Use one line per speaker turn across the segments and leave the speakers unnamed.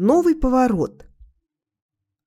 Новый поворот.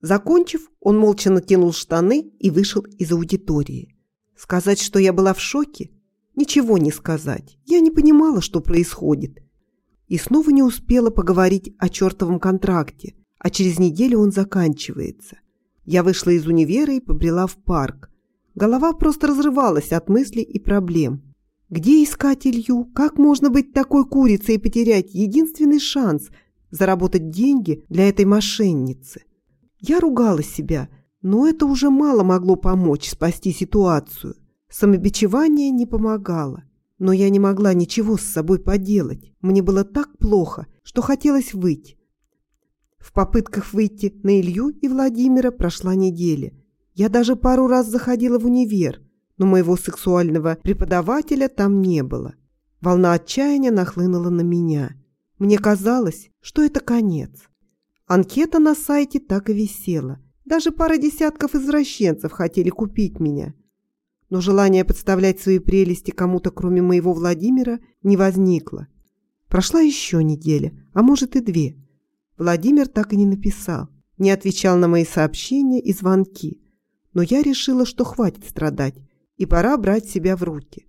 Закончив, он молча натянул штаны и вышел из аудитории. Сказать, что я была в шоке? Ничего не сказать. Я не понимала, что происходит. И снова не успела поговорить о чертовом контракте, а через неделю он заканчивается. Я вышла из универа и побрела в парк. Голова просто разрывалась от мыслей и проблем. Где искать Илью? Как можно быть такой курицей и потерять единственный шанс заработать деньги для этой мошенницы? Я ругала себя, но это уже мало могло помочь спасти ситуацию. Самобичевание не помогало. Но я не могла ничего с собой поделать. Мне было так плохо, что хотелось выйти. В попытках выйти на Илью и Владимира прошла неделя. Я даже пару раз заходила в универ – но моего сексуального преподавателя там не было. Волна отчаяния нахлынула на меня. Мне казалось, что это конец. Анкета на сайте так и висела. Даже пара десятков извращенцев хотели купить меня. Но желание подставлять свои прелести кому-то, кроме моего Владимира, не возникло. Прошла еще неделя, а может и две. Владимир так и не написал, не отвечал на мои сообщения и звонки. Но я решила, что хватит страдать и пора брать себя в руки.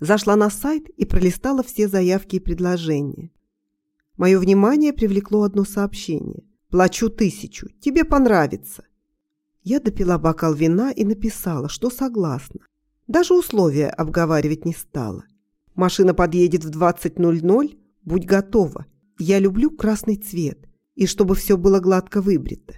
Зашла на сайт и пролистала все заявки и предложения. Мое внимание привлекло одно сообщение. «Плачу тысячу. Тебе понравится». Я допила бокал вина и написала, что согласна. Даже условия обговаривать не стала. Машина подъедет в 20.00, будь готова. Я люблю красный цвет, и чтобы все было гладко выбрито.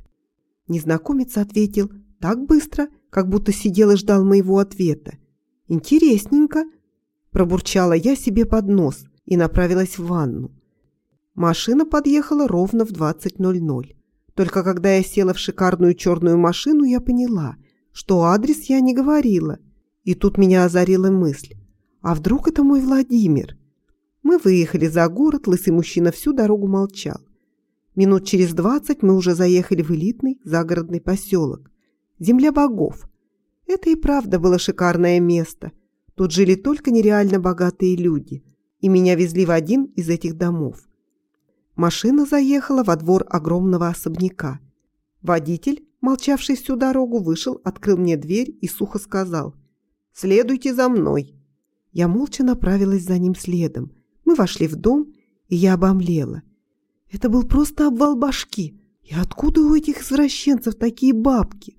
Незнакомец ответил так быстро, как будто сидел и ждал моего ответа. «Интересненько!» – пробурчала я себе под нос и направилась в ванну. Машина подъехала ровно в 20.00. Только когда я села в шикарную черную машину, я поняла, что адрес я не говорила. И тут меня озарила мысль. А вдруг это мой Владимир? Мы выехали за город, лысый мужчина всю дорогу молчал. Минут через двадцать мы уже заехали в элитный загородный поселок. Земля богов. Это и правда было шикарное место. Тут жили только нереально богатые люди. И меня везли в один из этих домов. Машина заехала во двор огромного особняка. Водитель, молчавший всю дорогу, вышел, открыл мне дверь и сухо сказал «Следуйте за мной». Я молча направилась за ним следом. Мы вошли в дом, и я обомлела. Это был просто обвал башки. И откуда у этих извращенцев такие бабки?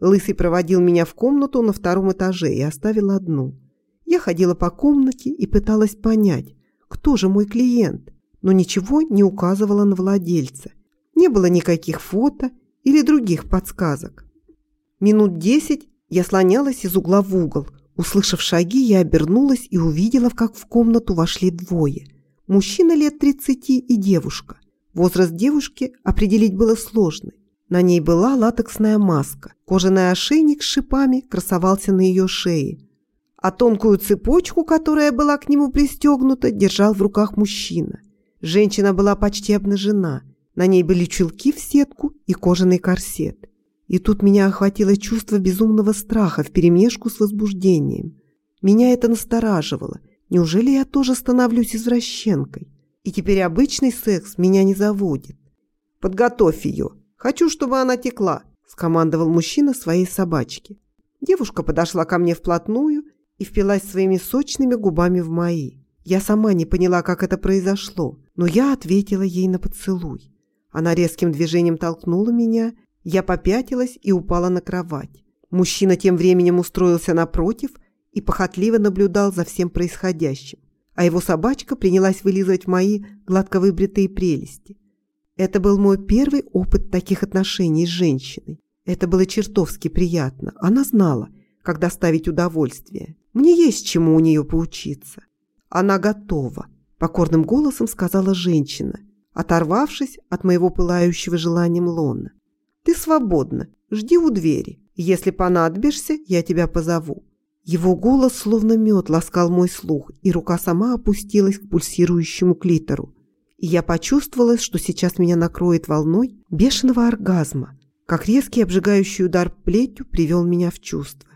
Лысый проводил меня в комнату на втором этаже и оставил одну. Я ходила по комнате и пыталась понять, кто же мой клиент, но ничего не указывало на владельца. Не было никаких фото или других подсказок. Минут десять я слонялась из угла в угол. Услышав шаги, я обернулась и увидела, как в комнату вошли двое. Мужчина лет тридцати и девушка. Возраст девушки определить было сложно. На ней была латексная маска. Кожаный ошейник с шипами красовался на ее шее. А тонкую цепочку, которая была к нему пристегнута, держал в руках мужчина. Женщина была почти обнажена. На ней были чулки в сетку и кожаный корсет. И тут меня охватило чувство безумного страха вперемешку с возбуждением. Меня это настораживало. Неужели я тоже становлюсь извращенкой? И теперь обычный секс меня не заводит. «Подготовь ее», «Хочу, чтобы она текла», – скомандовал мужчина своей собачке. Девушка подошла ко мне вплотную и впилась своими сочными губами в мои. Я сама не поняла, как это произошло, но я ответила ей на поцелуй. Она резким движением толкнула меня, я попятилась и упала на кровать. Мужчина тем временем устроился напротив и похотливо наблюдал за всем происходящим, а его собачка принялась вылизывать мои гладко выбритые прелести. Это был мой первый опыт таких отношений с женщиной. Это было чертовски приятно. Она знала, как доставить удовольствие. Мне есть чему у нее поучиться. Она готова, покорным голосом сказала женщина, оторвавшись от моего пылающего желанием лона. Ты свободна, жди у двери. Если понадобишься, я тебя позову. Его голос словно мед ласкал мой слух, и рука сама опустилась к пульсирующему клитору и я почувствовала, что сейчас меня накроет волной бешеного оргазма, как резкий обжигающий удар плетью привел меня в чувство.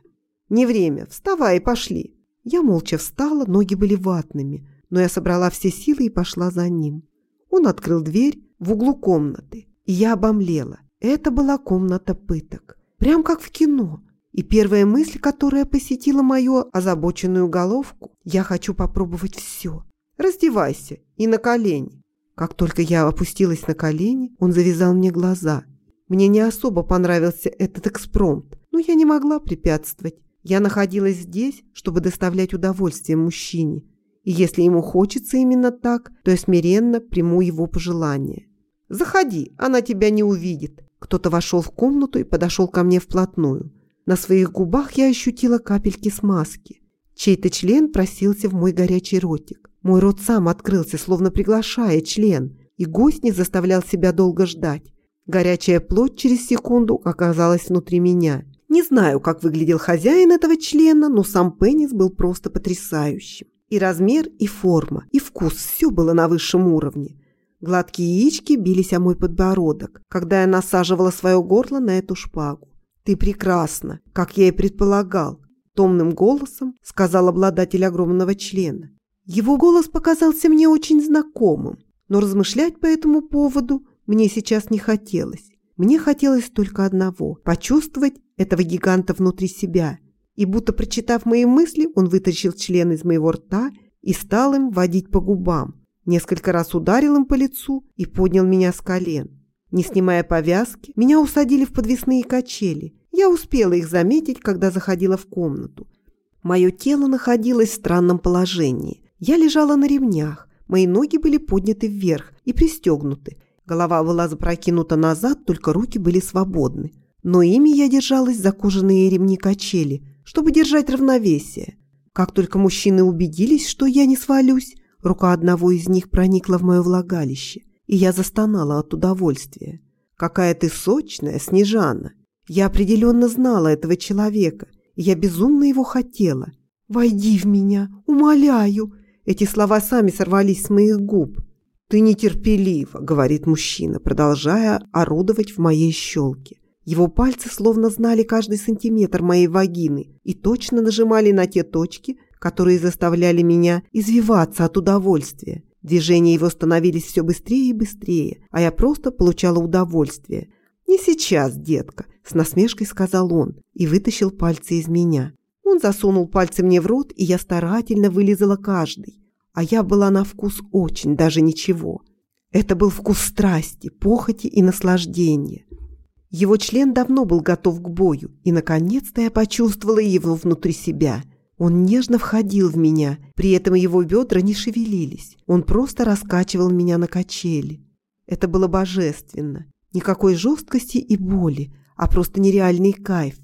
«Не время, вставай и пошли!» Я молча встала, ноги были ватными, но я собрала все силы и пошла за ним. Он открыл дверь в углу комнаты. И я обомлела. Это была комната пыток. Прям как в кино. И первая мысль, которая посетила мою озабоченную головку, я хочу попробовать все. Раздевайся и на колени. Как только я опустилась на колени, он завязал мне глаза. Мне не особо понравился этот экспромт, но я не могла препятствовать. Я находилась здесь, чтобы доставлять удовольствие мужчине. И если ему хочется именно так, то я смиренно приму его пожелание. «Заходи, она тебя не увидит». Кто-то вошел в комнату и подошел ко мне вплотную. На своих губах я ощутила капельки смазки. Чей-то член просился в мой горячий ротик. Мой рот сам открылся, словно приглашая член, и гость не заставлял себя долго ждать. Горячая плоть через секунду оказалась внутри меня. Не знаю, как выглядел хозяин этого члена, но сам пенис был просто потрясающим. И размер, и форма, и вкус – все было на высшем уровне. Гладкие яички бились о мой подбородок, когда я насаживала свое горло на эту шпагу. «Ты прекрасна, как я и предполагал», – томным голосом сказал обладатель огромного члена. Его голос показался мне очень знакомым, но размышлять по этому поводу мне сейчас не хотелось. Мне хотелось только одного – почувствовать этого гиганта внутри себя. И будто прочитав мои мысли, он вытащил член из моего рта и стал им водить по губам. Несколько раз ударил им по лицу и поднял меня с колен. Не снимая повязки, меня усадили в подвесные качели. Я успела их заметить, когда заходила в комнату. Мое тело находилось в странном положении. Я лежала на ремнях, мои ноги были подняты вверх и пристегнуты. Голова была запрокинута назад, только руки были свободны. Но ими я держалась за кожаные ремни качели, чтобы держать равновесие. Как только мужчины убедились, что я не свалюсь, рука одного из них проникла в мое влагалище и я застонала от удовольствия. «Какая ты сочная, Снежана!» Я определенно знала этого человека, и я безумно его хотела. «Войди в меня, умоляю!» Эти слова сами сорвались с моих губ. «Ты нетерпелива», — говорит мужчина, продолжая орудовать в моей щелке. Его пальцы словно знали каждый сантиметр моей вагины и точно нажимали на те точки, которые заставляли меня извиваться от удовольствия. Движения его становились все быстрее и быстрее, а я просто получала удовольствие. «Не сейчас, детка», – с насмешкой сказал он и вытащил пальцы из меня. Он засунул пальцы мне в рот, и я старательно вылизала каждый. А я была на вкус очень, даже ничего. Это был вкус страсти, похоти и наслаждения. Его член давно был готов к бою, и, наконец-то, я почувствовала его внутри себя – он нежно входил в меня, при этом его бедра не шевелились. Он просто раскачивал меня на качели. Это было божественно. Никакой жесткости и боли, а просто нереальный кайф.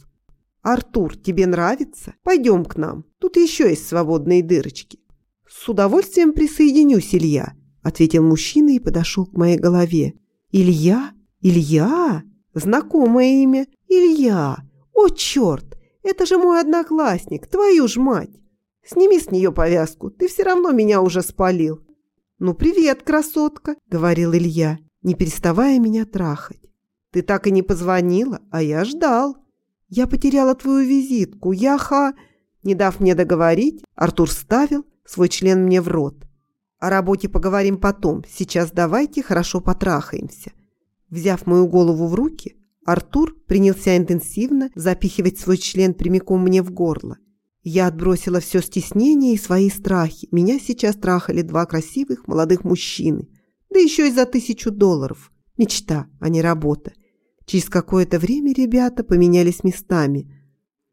«Артур, тебе нравится? Пойдем к нам. Тут еще есть свободные дырочки». «С удовольствием присоединюсь, Илья», — ответил мужчина и подошел к моей голове. «Илья? Илья? Знакомое имя. Илья. О, черт! Это же мой одноклассник, твою ж мать! Сними с нее повязку, ты все равно меня уже спалил». «Ну, привет, красотка», — говорил Илья, не переставая меня трахать. «Ты так и не позвонила, а я ждал. Я потеряла твою визитку, я ха...» Не дав мне договорить, Артур ставил свой член мне в рот. «О работе поговорим потом, сейчас давайте хорошо потрахаемся». Взяв мою голову в руки, Артур принялся интенсивно запихивать свой член прямиком мне в горло. Я отбросила все стеснение и свои страхи. Меня сейчас трахали два красивых молодых мужчины. Да еще и за тысячу долларов. Мечта, а не работа. Через какое-то время ребята поменялись местами.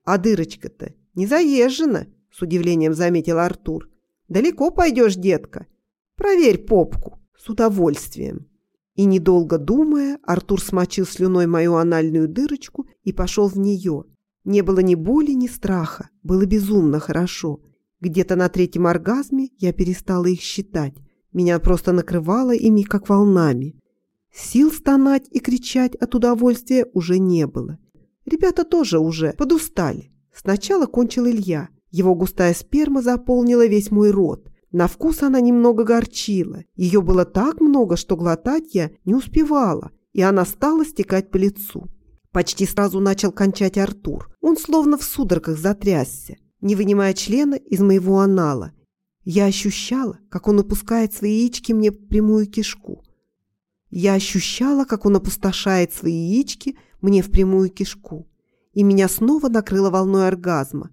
«А дырочка-то не заезжена», — с удивлением заметил Артур. «Далеко пойдешь, детка? Проверь попку. С удовольствием». И, недолго думая, Артур смочил слюной мою анальную дырочку и пошел в нее. Не было ни боли, ни страха. Было безумно хорошо. Где-то на третьем оргазме я перестала их считать. Меня просто накрывало ими, как волнами. Сил стонать и кричать от удовольствия уже не было. Ребята тоже уже подустали. Сначала кончил Илья. Его густая сперма заполнила весь мой рот. На вкус она немного горчила. Ее было так много, что глотать я не успевала, и она стала стекать по лицу. Почти сразу начал кончать Артур. Он словно в судорогах затрясся, не вынимая члена из моего анала. Я ощущала, как он упускает свои яички мне в прямую кишку. Я ощущала, как он опустошает свои яички мне в прямую кишку, и меня снова накрыло волной оргазма.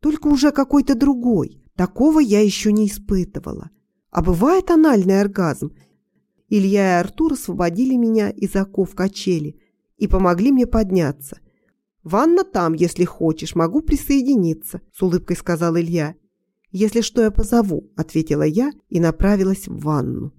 Только уже какой-то другой. Такого я еще не испытывала. А бывает анальный оргазм. Илья и Артур освободили меня из оков качели и помогли мне подняться. «Ванна там, если хочешь, могу присоединиться», – с улыбкой сказал Илья. «Если что, я позову», – ответила я и направилась в ванну.